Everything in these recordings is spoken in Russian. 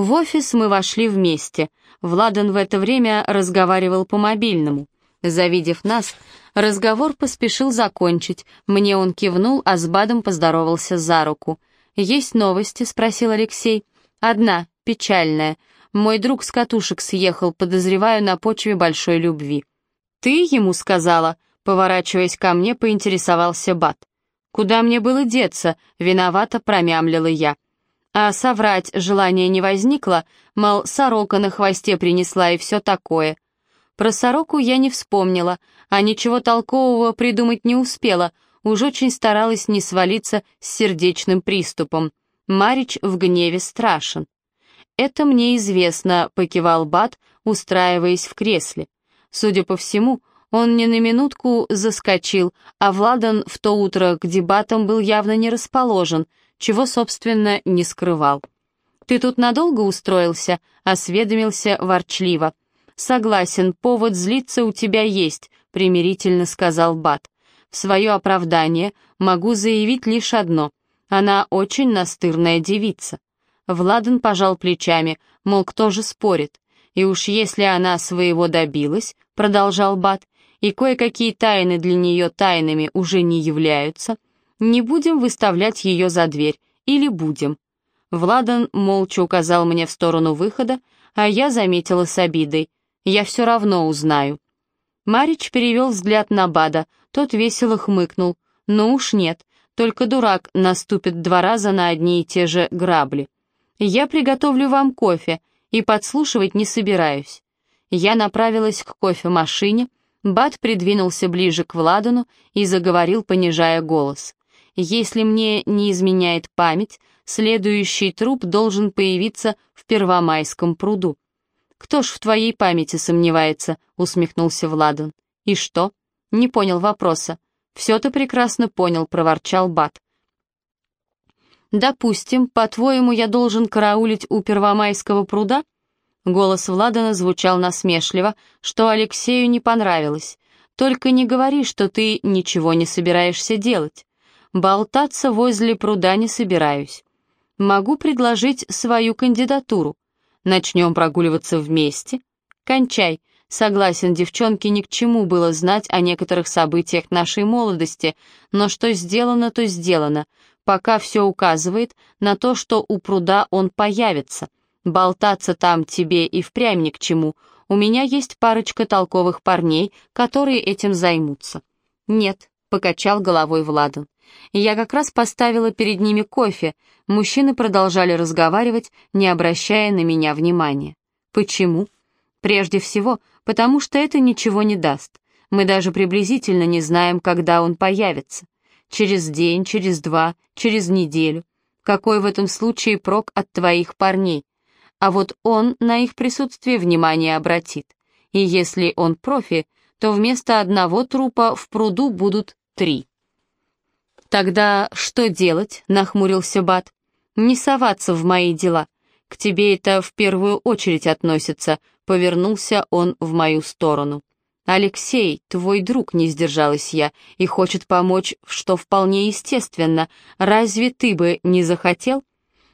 В офис мы вошли вместе. Владан в это время разговаривал по мобильному. Завидев нас, разговор поспешил закончить. Мне он кивнул, а с Бадом поздоровался за руку. «Есть новости?» — спросил Алексей. «Одна, печальная. Мой друг с катушек съехал, подозреваю, на почве большой любви». «Ты ему сказала?» — поворачиваясь ко мне, поинтересовался Бад. «Куда мне было деться?» — виновато промямлила я. А соврать желания не возникло, мол, сорока на хвосте принесла и все такое. Про сороку я не вспомнила, а ничего толкового придумать не успела, уж очень старалась не свалиться с сердечным приступом. Марич в гневе страшен. «Это мне известно», — покивал Бат, устраиваясь в кресле. Судя по всему, он не на минутку заскочил, а Владан в то утро к дебатам был явно не расположен, чего, собственно, не скрывал. «Ты тут надолго устроился?» — осведомился ворчливо. «Согласен, повод злиться у тебя есть», — примирительно сказал Бат. «В свое оправдание могу заявить лишь одно. Она очень настырная девица». Владан пожал плечами, мол, кто же спорит. «И уж если она своего добилась», — продолжал Бат, «и кое-какие тайны для нее тайнами уже не являются», — не будем выставлять ее за дверь. Или будем?» Владан молча указал мне в сторону выхода, а я заметила с обидой. «Я все равно узнаю». Марич перевел взгляд на Бада, тот весело хмыкнул. «Ну уж нет, только дурак наступит два раза на одни и те же грабли. Я приготовлю вам кофе и подслушивать не собираюсь». Я направилась к кофемашине, Бад придвинулся ближе к Владану и заговорил, понижая голос. Если мне не изменяет память, следующий труп должен появиться в Первомайском пруду. «Кто ж в твоей памяти сомневается?» — усмехнулся Владан. «И что?» — не понял вопроса. «Все ты прекрасно понял», — проворчал Бат. «Допустим, по-твоему, я должен караулить у Первомайского пруда?» Голос Владана звучал насмешливо, что Алексею не понравилось. «Только не говори, что ты ничего не собираешься делать. Болтаться возле пруда не собираюсь. Могу предложить свою кандидатуру. Начнем прогуливаться вместе. Кончай. Согласен, девчонке ни к чему было знать о некоторых событиях нашей молодости, но что сделано, то сделано. Пока все указывает на то, что у пруда он появится. Болтаться там тебе и впрямь ни к чему. У меня есть парочка толковых парней, которые этим займутся. Нет, покачал головой Владан. Я как раз поставила перед ними кофе. Мужчины продолжали разговаривать, не обращая на меня внимания. Почему? Прежде всего, потому что это ничего не даст. Мы даже приблизительно не знаем, когда он появится. Через день, через два, через неделю. Какой в этом случае прок от твоих парней? А вот он на их присутствие внимание обратит. И если он профи, то вместо одного трупа в пруду будут три. «Тогда что делать?» — нахмурился Бат. «Не соваться в мои дела. К тебе это в первую очередь относится», — повернулся он в мою сторону. «Алексей, твой друг, не сдержалась я, и хочет помочь, что вполне естественно. Разве ты бы не захотел?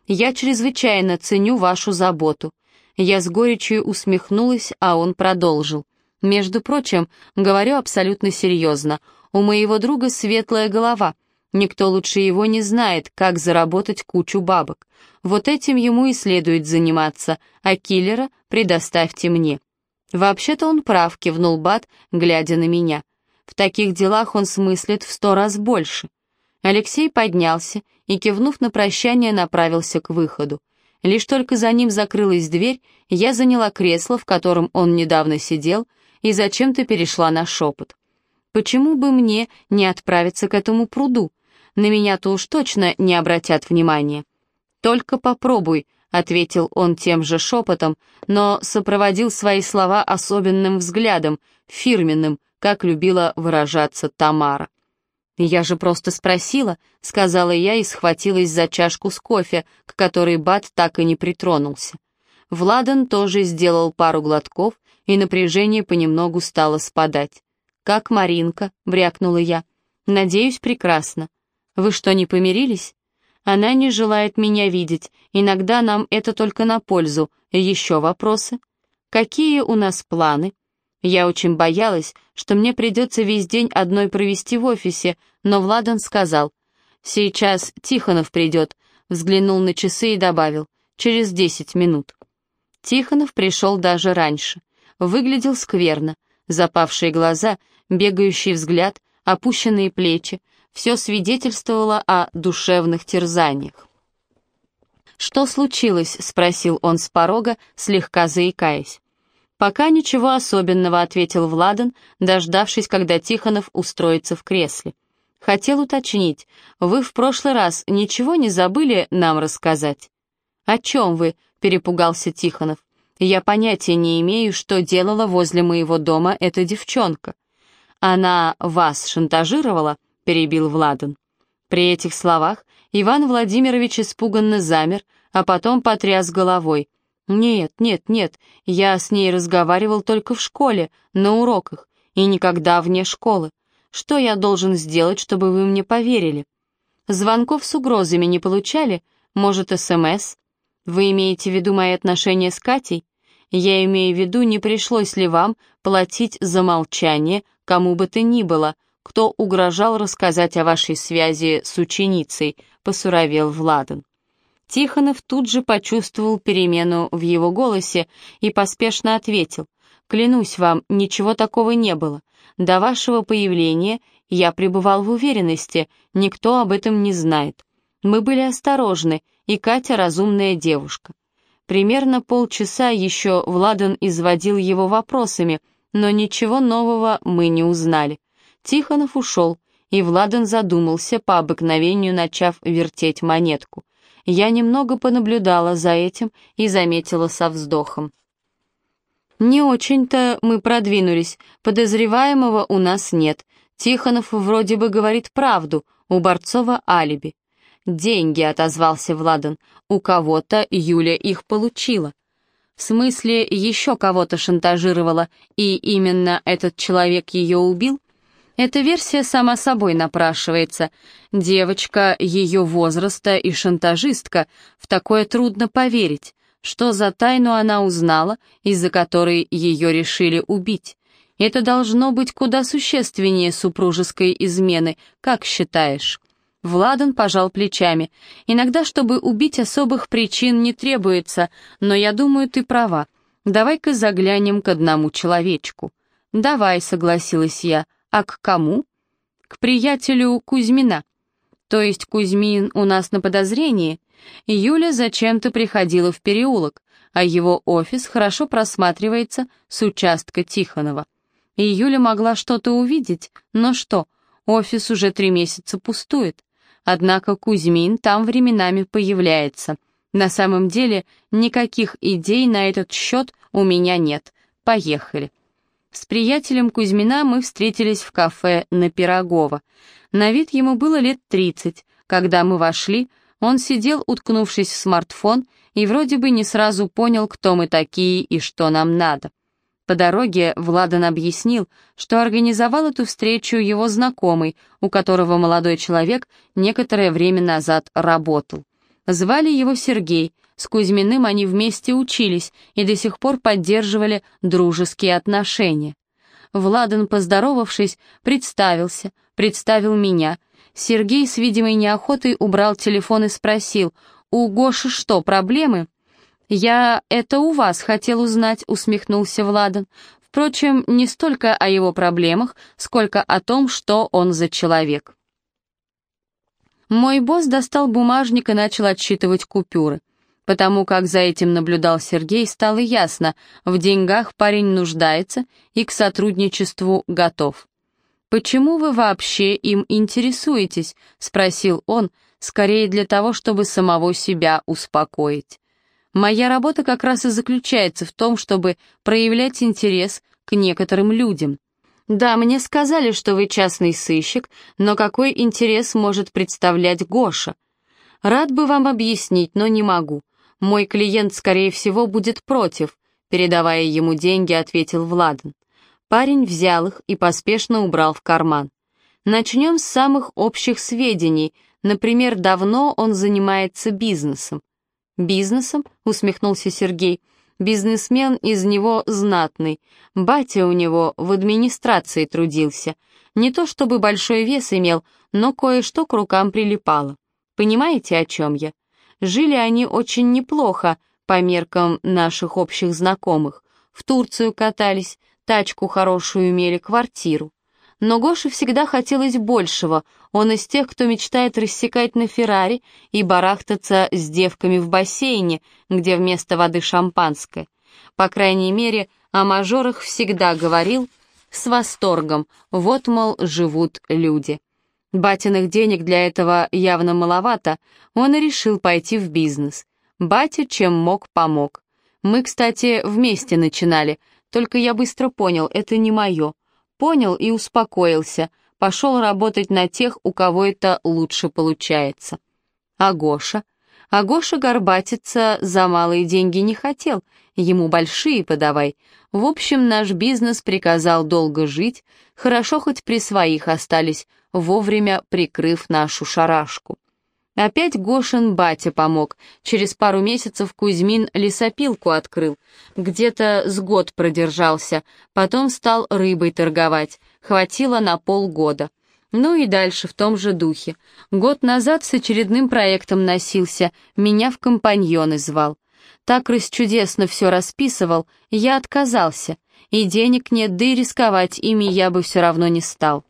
Я чрезвычайно ценю вашу заботу». Я с горечью усмехнулась, а он продолжил. «Между прочим, говорю абсолютно серьезно, у моего друга светлая голова — Никто лучше его не знает, как заработать кучу бабок. Вот этим ему и следует заниматься, а киллера предоставьте мне». «Вообще-то он прав», — кивнул Бат, глядя на меня. «В таких делах он смыслит в сто раз больше». Алексей поднялся и, кивнув на прощание, направился к выходу. Лишь только за ним закрылась дверь, я заняла кресло, в котором он недавно сидел, и зачем-то перешла на шепот. «Почему бы мне не отправиться к этому пруду?» На меня-то уж точно не обратят внимания. «Только попробуй», — ответил он тем же шепотом, но сопроводил свои слова особенным взглядом, фирменным, как любила выражаться Тамара. «Я же просто спросила», — сказала я и схватилась за чашку с кофе, к которой Бат так и не притронулся. Владан тоже сделал пару глотков, и напряжение понемногу стало спадать. «Как Маринка?» — брякнула я. «Надеюсь, прекрасно. Вы что, не помирились?» Она не желает меня видеть. Иногда нам это только на пользу. Еще вопросы? Какие у нас планы? Я очень боялась, что мне придется весь день одной провести в офисе, но Владан сказал, «Сейчас Тихонов придет», взглянул на часы и добавил, «через десять минут». Тихонов пришел даже раньше. Выглядел скверно, запавшие глаза, бегающий взгляд, опущенные плечи, все свидетельствовало о душевных терзаниях. «Что случилось?» — спросил он с порога, слегка заикаясь. «Пока ничего особенного», — ответил Владан, дождавшись, когда Тихонов устроится в кресле. «Хотел уточнить, вы в прошлый раз ничего не забыли нам рассказать?» «О чем вы?» — перепугался Тихонов. «Я понятия не имею, что делала возле моего дома эта девчонка». «Она вас шантажировала?» — перебил Владан. При этих словах Иван Владимирович испуганно замер, а потом потряс головой. «Нет, нет, нет, я с ней разговаривал только в школе, на уроках, и никогда вне школы. Что я должен сделать, чтобы вы мне поверили? Звонков с угрозами не получали? Может, СМС? Вы имеете в виду мои отношения с Катей? Я имею в виду, не пришлось ли вам платить за молчание кому бы то ни было, кто угрожал рассказать о вашей связи с ученицей, посуровел Владан. Тихонов тут же почувствовал перемену в его голосе и поспешно ответил. «Клянусь вам, ничего такого не было. До вашего появления я пребывал в уверенности, никто об этом не знает. Мы были осторожны, и Катя разумная девушка». Примерно полчаса еще Владан изводил его вопросами, но ничего нового мы не узнали. Тихонов ушел, и Владан задумался, по обыкновению начав вертеть монетку — я немного понаблюдала за этим и заметила со вздохом. «Не очень-то мы продвинулись, подозреваемого у нас нет. Тихонов вроде бы говорит правду, у Борцова алиби». «Деньги», — отозвался Владан, — «у кого-то Юля их получила». В смысле, еще кого-то шантажировала, и именно этот человек ее убил? Эта версия сама собой напрашивается. Девочка ее возраста и шантажистка, в такое трудно поверить. Что за тайну она узнала, из-за которой ее решили убить? Это должно быть куда существеннее супружеской измены, как считаешь? Владан пожал плечами. «Иногда, чтобы убить, особых причин не требуется, но я думаю, ты права. Давай-ка заглянем к одному человечку». «Давай», — согласилась я. А к кому? К приятелю Кузьмина. То есть Кузьмин у нас на подозрении? Юля зачем-то приходила в переулок, а его офис хорошо просматривается с участка Тихонова. И Юля могла что-то увидеть, но что, офис уже три месяца пустует. Однако Кузьмин там временами появляется. На самом деле никаких идей на этот счет у меня нет. Поехали. С приятелем Кузьмина мы встретились в кафе на Пирогова. На вид ему было лет тридцать. Когда мы вошли, он сидел, уткнувшись в смартфон, и вроде бы не сразу понял, кто мы такие и что нам надо. По дороге Владан объяснил, что организовал эту встречу его знакомый, у которого молодой человек некоторое время назад работал. Звали его Сергей, с Кузьминым они вместе учились и до сих пор поддерживали дружеские отношения. Владан, поздоровавшись, представился, представил меня. Сергей с видимой неохотой убрал телефон и спросил, «У Гоши что, проблемы?» «Я это у вас хотел узнать», — усмехнулся Владан. Впрочем, не столько о его проблемах, сколько о том, что он за человек. Мой босс достал бумажник и начал отсчитывать купюры. Потому как за этим наблюдал Сергей, стало ясно, в деньгах парень нуждается и к сотрудничеству готов. «Почему вы вообще им интересуетесь?» — спросил он, скорее для того, чтобы самого себя успокоить. «Моя работа как раз и заключается в том, чтобы проявлять интерес к некоторым людям. Да, мне сказали, что вы частный сыщик, но какой интерес может представлять Гоша? Рад бы вам объяснить, но не могу. Мой клиент, скорее всего, будет против», передавая ему деньги, ответил Владан. Парень взял их и поспешно убрал в карман. «Начнем с самых общих сведений. Например, давно он занимается бизнесом. «Бизнесом?» — усмехнулся Сергей. «Бизнесмен из него знатный. Батя у него в администрации трудился. Не то чтобы большой вес имел, но кое-что к рукам прилипало. Понимаете, о чем я? Жили они очень неплохо, по меркам наших общих знакомых. В Турцию катались, тачку хорошую имели, квартиру. Но Гоше всегда хотелось большего. Он из тех, кто мечтает рассекать на Феррари и барахтаться с девками в бассейне, где вместо воды шампанское. По крайней мере, о мажорах всегда говорил с восторгом. Вот, мол, живут люди. Батиных денег для этого явно маловато, он и решил пойти в бизнес. Батя чем мог, помог. Мы, кстати, вместе начинали, только я быстро понял, это не мое. Понял и успокоился, пошел работать на тех, у кого это лучше получается. А Гоша? А Гоша горбатиться за малые деньги не хотел, ему большие подавай. В общем, наш бизнес приказал долго жить, хорошо хоть при своих остались, вовремя прикрыв нашу шарашку. Опять Гошин батя помог. Через пару месяцев Кузьмин лесопилку открыл. Где-то с год продержался, потом стал рыбой торговать. Хватило на полгода. Ну и дальше в том же духе. Год назад с очередным проектом носился, меня в компаньоны звал. Так расчудесно все расписывал, я отказался. И денег нет, да и рисковать ими я бы все равно не стал.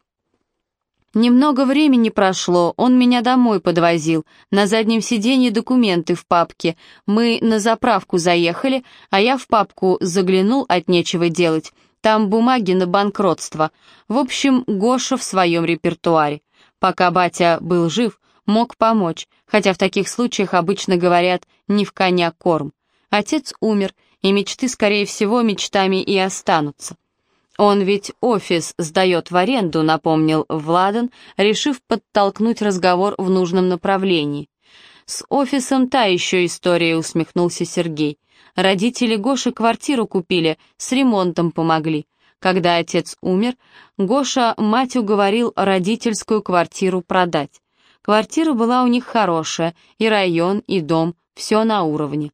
Немного времени прошло, он меня домой подвозил. На заднем сиденье документы в папке. Мы на заправку заехали, а я в папку заглянул от нечего делать. Там бумаги на банкротство. В общем, Гоша в своем репертуаре. Пока батя был жив, мог помочь, хотя в таких случаях обычно говорят «не в коня корм». Отец умер, и мечты, скорее всего, мечтами и останутся. «Он ведь офис сдает в аренду», — напомнил Владан, решив подтолкнуть разговор в нужном направлении. «С офисом та еще история», — усмехнулся Сергей. «Родители Гоши квартиру купили, с ремонтом помогли. Когда отец умер, Гоша мать уговорил родительскую квартиру продать. Квартира была у них хорошая, и район, и дом, все на уровне.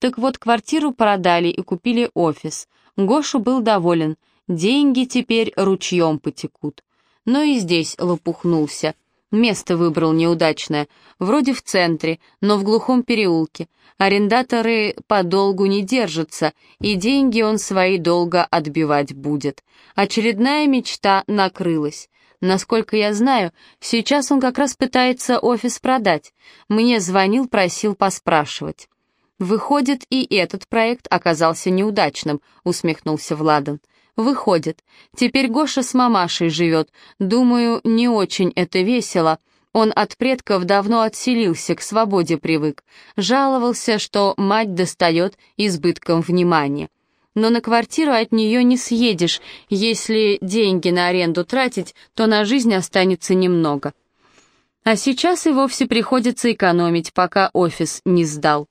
Так вот, квартиру продали и купили офис. Гоша был доволен — Деньги теперь ручьем потекут. Но и здесь лопухнулся. Место выбрал неудачное, вроде в центре, но в глухом переулке. Арендаторы подолгу не держатся, и деньги он свои долго отбивать будет. Очередная мечта накрылась. Насколько я знаю, сейчас он как раз пытается офис продать. Мне звонил, просил поспрашивать. «Выходит, и этот проект оказался неудачным», — усмехнулся Владан. Выходит, теперь Гоша с мамашей живет. Думаю, не очень это весело. Он от предков давно отселился, к свободе привык. Жаловался, что мать достает избытком внимания. Но на квартиру от нее не съедешь. Если деньги на аренду тратить, то на жизнь останется немного. А сейчас и вовсе приходится экономить, пока офис не сдал.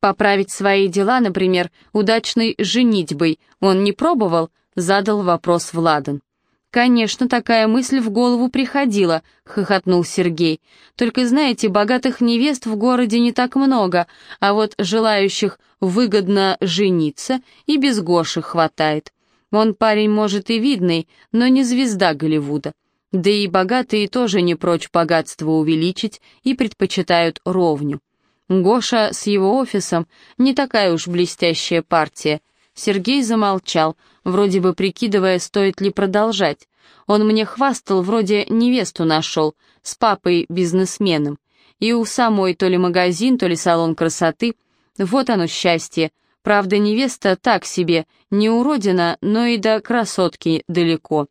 Поправить свои дела, например, удачной женитьбой, он не пробовал, задал вопрос Владан. «Конечно, такая мысль в голову приходила», — хохотнул Сергей. «Только, знаете, богатых невест в городе не так много, а вот желающих выгодно жениться и без Гоши хватает. Он парень, может, и видный, но не звезда Голливуда. Да и богатые тоже не прочь богатство увеличить и предпочитают ровню. Гоша с его офисом не такая уж блестящая партия, Сергей замолчал, вроде бы прикидывая, стоит ли продолжать. Он мне хвастал, вроде невесту нашел, с папой-бизнесменом. И у самой то ли магазин, то ли салон красоты. Вот оно счастье. Правда, невеста так себе, не уродина, но и до красотки далеко.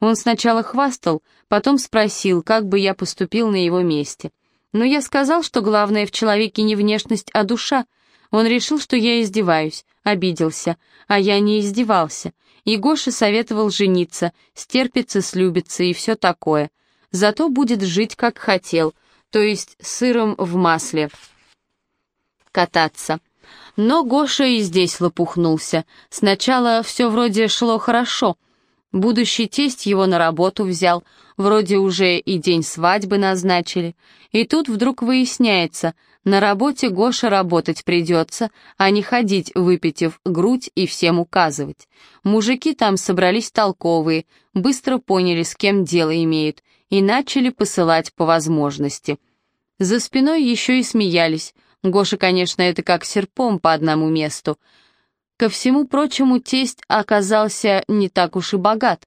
Он сначала хвастал, потом спросил, как бы я поступил на его месте. Но я сказал, что главное в человеке не внешность, а душа, он решил, что я издеваюсь, обиделся, а я не издевался. И Гоша советовал жениться, стерпится, слюбится и все такое. Зато будет жить, как хотел, то есть сыром в масле кататься. Но Гоша и здесь лопухнулся. Сначала все вроде шло хорошо. Будущий тесть его на работу взял. Вроде уже и день свадьбы назначили. И тут вдруг выясняется, на работе Гоша работать придется, а не ходить, выпитив грудь и всем указывать. Мужики там собрались толковые, быстро поняли, с кем дело имеют, и начали посылать по возможности. За спиной еще и смеялись. Гоша, конечно, это как серпом по одному месту. Ко всему прочему, тесть оказался не так уж и богат.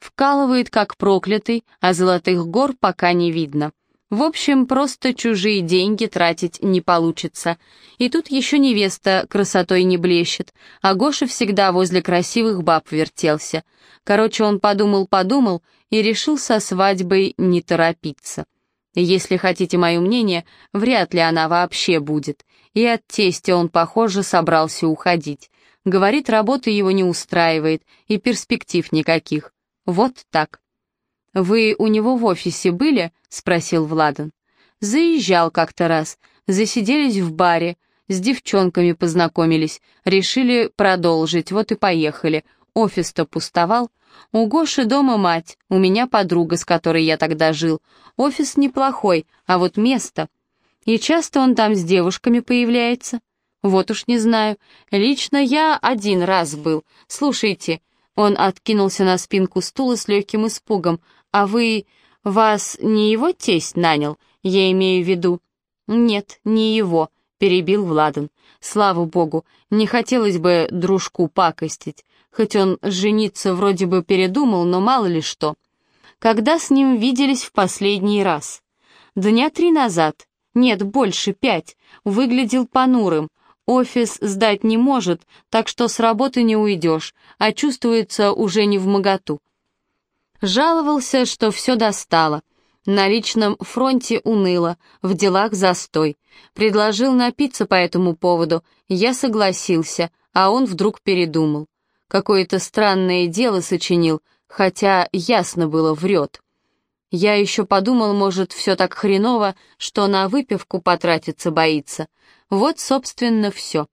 Вкалывает как проклятый, а золотых гор пока не видно. В общем, просто чужие деньги тратить не получится. И тут еще невеста красотой не блещет, а Гоша всегда возле красивых баб вертелся. Короче, он подумал-подумал и решил со свадьбой не торопиться. Если хотите мое мнение, вряд ли она вообще будет. И от тестя он, похоже, собрался уходить. Говорит, работа его не устраивает и перспектив никаких. Вот так. «Вы у него в офисе были?» — спросил Владан. «Заезжал как-то раз. Засиделись в баре, с девчонками познакомились, решили продолжить, вот и поехали. Офис-то пустовал. У Гоши дома мать, у меня подруга, с которой я тогда жил. Офис неплохой, а вот место... И часто он там с девушками появляется. Вот уж не знаю. Лично я один раз был. Слушайте, он откинулся на спинку стула с легким испугом. «А вы... вас не его тесть нанял? Я имею в виду...» «Нет, не его», — перебил Владан. «Слава богу, не хотелось бы дружку пакостить. Хоть он жениться вроде бы передумал, но мало ли что. Когда с ним виделись в последний раз? Дня три назад. Нет, больше, пять. Выглядел понурым. Офис сдать не может, так что с работы не уйдешь, а чувствуется уже не в моготу. Жаловался, что все достало. На личном фронте уныло, в делах застой. Предложил напиться по этому поводу, я согласился, а он вдруг передумал. Какое-то странное дело сочинил, хотя ясно было, врет. Я еще подумал, может, все так хреново, что на выпивку потратиться боится. Вот, собственно, все.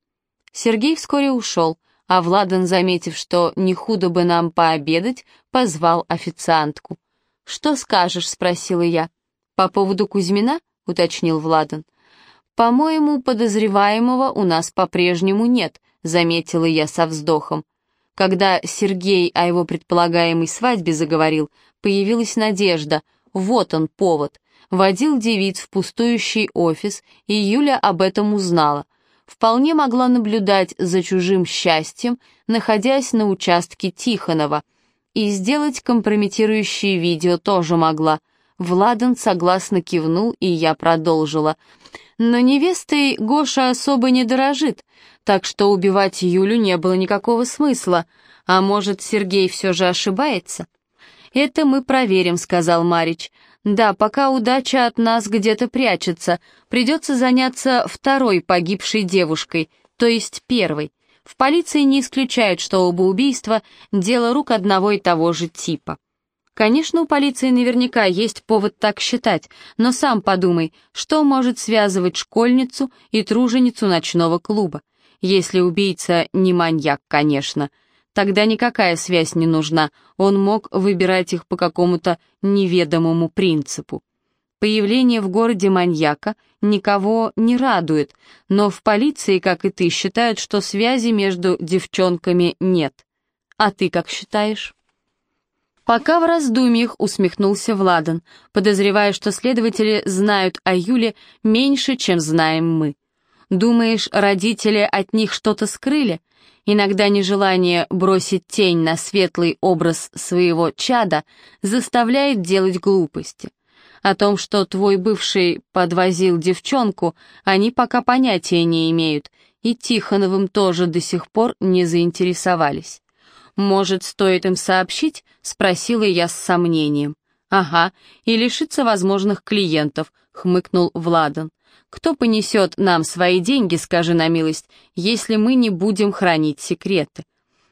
Сергей вскоре ушел, а Владан, заметив, что не худо бы нам пообедать, позвал официантку. «Что скажешь?» — спросила я. «По поводу Кузьмина?» — уточнил Владан. «По-моему, подозреваемого у нас по-прежнему нет», — заметила я со вздохом. Когда Сергей о его предполагаемой свадьбе заговорил, появилась надежда. Вот он повод водил девиц в пустующий офис, и Юля об этом узнала. Вполне могла наблюдать за чужим счастьем, находясь на участке Тихонова. И сделать компрометирующее видео тоже могла. Владан согласно кивнул, и я продолжила. Но невестой Гоша особо не дорожит, так что убивать Юлю не было никакого смысла. А может, Сергей все же ошибается? «Это мы проверим», — сказал Марич. Да, пока удача от нас где-то прячется, придется заняться второй погибшей девушкой, то есть первой. В полиции не исключают, что оба убийства — дело рук одного и того же типа. Конечно, у полиции наверняка есть повод так считать, но сам подумай, что может связывать школьницу и труженицу ночного клуба. Если убийца не маньяк, конечно — Тогда никакая связь не нужна, он мог выбирать их по какому-то неведомому принципу. Появление в городе маньяка никого не радует, но в полиции, как и ты, считают, что связи между девчонками нет. А ты как считаешь? Пока в раздумьях усмехнулся Владан, подозревая, что следователи знают о Юле меньше, чем знаем мы. Думаешь, родители от них что-то скрыли? Иногда нежелание бросить тень на светлый образ своего чада заставляет делать глупости. О том, что твой бывший подвозил девчонку, они пока понятия не имеют, и Тихоновым тоже до сих пор не заинтересовались. «Может, стоит им сообщить?» — спросила я с сомнением. «Ага, и лишиться возможных клиентов», — хмыкнул Владан. Кто понесет нам свои деньги, скажи на милость, если мы не будем хранить секреты?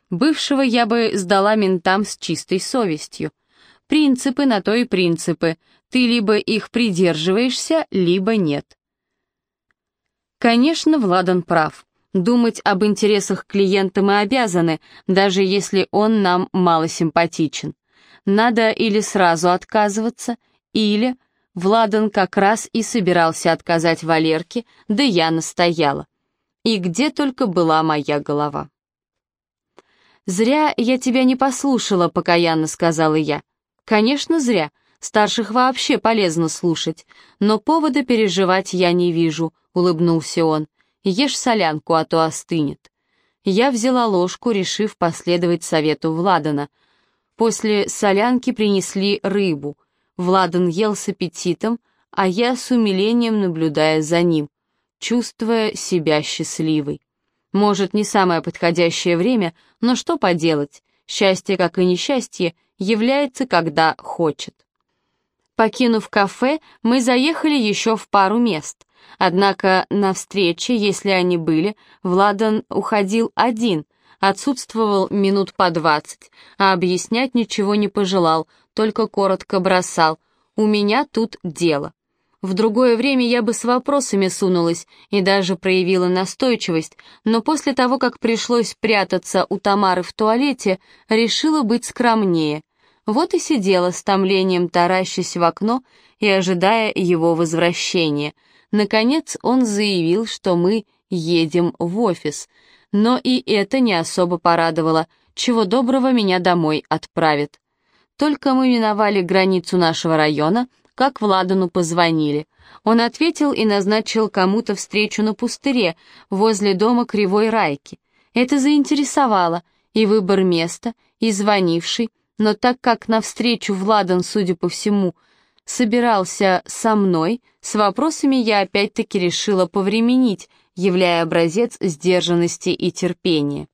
Бывшего я бы сдала ментам с чистой совестью. Принципы на то и принципы. Ты либо их придерживаешься, либо нет. Конечно, Владан прав. Думать об интересах клиента мы обязаны, даже если он нам мало симпатичен. Надо или сразу отказываться, или... Владан как раз и собирался отказать Валерке, да я настояла. И где только была моя голова. «Зря я тебя не послушала», — покаянно сказала я. «Конечно, зря. Старших вообще полезно слушать. Но повода переживать я не вижу», — улыбнулся он. «Ешь солянку, а то остынет». Я взяла ложку, решив последовать совету Владана. После солянки принесли рыбу. Владан ел с аппетитом, а я с умилением наблюдая за ним, чувствуя себя счастливой. Может, не самое подходящее время, но что поделать, счастье, как и несчастье, является, когда хочет. Покинув кафе, мы заехали еще в пару мест. Однако на встрече, если они были, Владан уходил один, отсутствовал минут по двадцать, а объяснять ничего не пожелал, только коротко бросал «У меня тут дело». В другое время я бы с вопросами сунулась и даже проявила настойчивость, но после того, как пришлось прятаться у Тамары в туалете, решила быть скромнее. Вот и сидела с томлением, таращась в окно и ожидая его возвращения — Наконец он заявил, что мы едем в офис, но и это не особо порадовало, чего доброго меня домой отправит. Только мы миновали границу нашего района, как Владану позвонили. Он ответил и назначил кому-то встречу на пустыре, возле дома Кривой Райки. Это заинтересовало, и выбор места, и звонивший, но так как навстречу Владан, судя по всему, собирался со мной, с вопросами я опять-таки решила повременить, являя образец сдержанности и терпения.